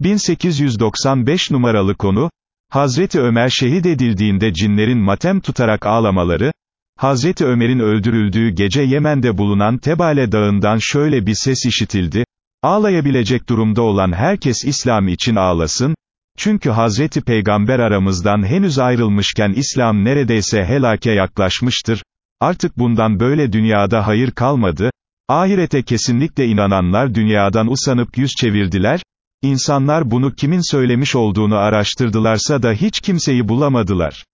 1895 numaralı konu, Hazreti Ömer şehit edildiğinde cinlerin matem tutarak ağlamaları, Hazreti Ömer'in öldürüldüğü gece Yemen'de bulunan Tebale dağından şöyle bir ses işitildi, ağlayabilecek durumda olan herkes İslam için ağlasın, çünkü Hazreti Peygamber aramızdan henüz ayrılmışken İslam neredeyse helake yaklaşmıştır, artık bundan böyle dünyada hayır kalmadı, ahirete kesinlikle inananlar dünyadan usanıp yüz çevirdiler, İnsanlar bunu kimin söylemiş olduğunu araştırdılarsa da hiç kimseyi bulamadılar.